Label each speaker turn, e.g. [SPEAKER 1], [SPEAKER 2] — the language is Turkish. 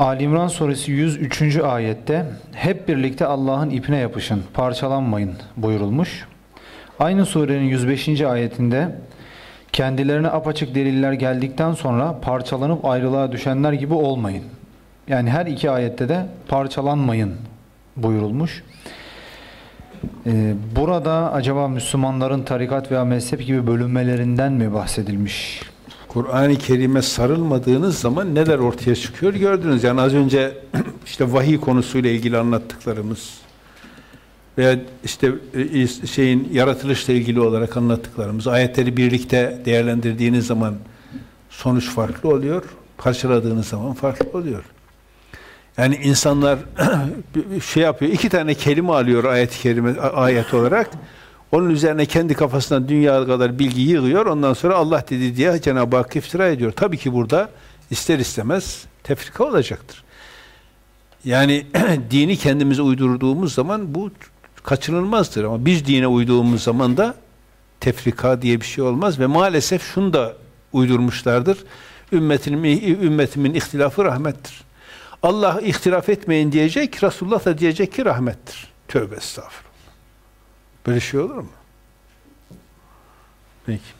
[SPEAKER 1] Ali İmran suresi 103. ayette hep birlikte Allah'ın ipine yapışın, parçalanmayın buyurulmuş. Aynı surenin 105. ayetinde kendilerine apaçık deliller geldikten sonra parçalanıp ayrılığa düşenler gibi olmayın. Yani her iki ayette de parçalanmayın buyurulmuş. Ee, burada acaba Müslümanların tarikat veya mezhep gibi bölünmelerinden mi bahsedilmiş?
[SPEAKER 2] Kur'an-ı Kerim'e sarılmadığınız zaman neler ortaya çıkıyor gördünüz. Yani az önce işte vahiy konusuyla ilgili anlattıklarımız veya işte e, şeyin yaratılışla ilgili olarak anlattıklarımız ayetleri birlikte değerlendirdiğiniz zaman sonuç farklı oluyor. Parçaladığınız zaman farklı oluyor. Yani insanlar şey yapıyor, iki tane kelime alıyor ayet-i kerime ayet olarak. Onun üzerine kendi kafasından dünya kadar bilgi yığıyor. Ondan sonra Allah dedi diye Cenab-ı Hak iftira ediyor. Tabii ki burada ister istemez tefrika olacaktır. Yani dini kendimize uydurduğumuz zaman bu kaçınılmazdır. Ama biz dine uyduğumuz zaman da tefrika diye bir şey olmaz ve maalesef şunu da uydurmuşlardır. Ümmetimin, ümmetimin ihtilafı rahmettir. Allah ihtilaf etmeyin diyecek, Resulullah da diyecek ki rahmettir. Tövbe estağfurullah. Böyle şey olur mu? Peki.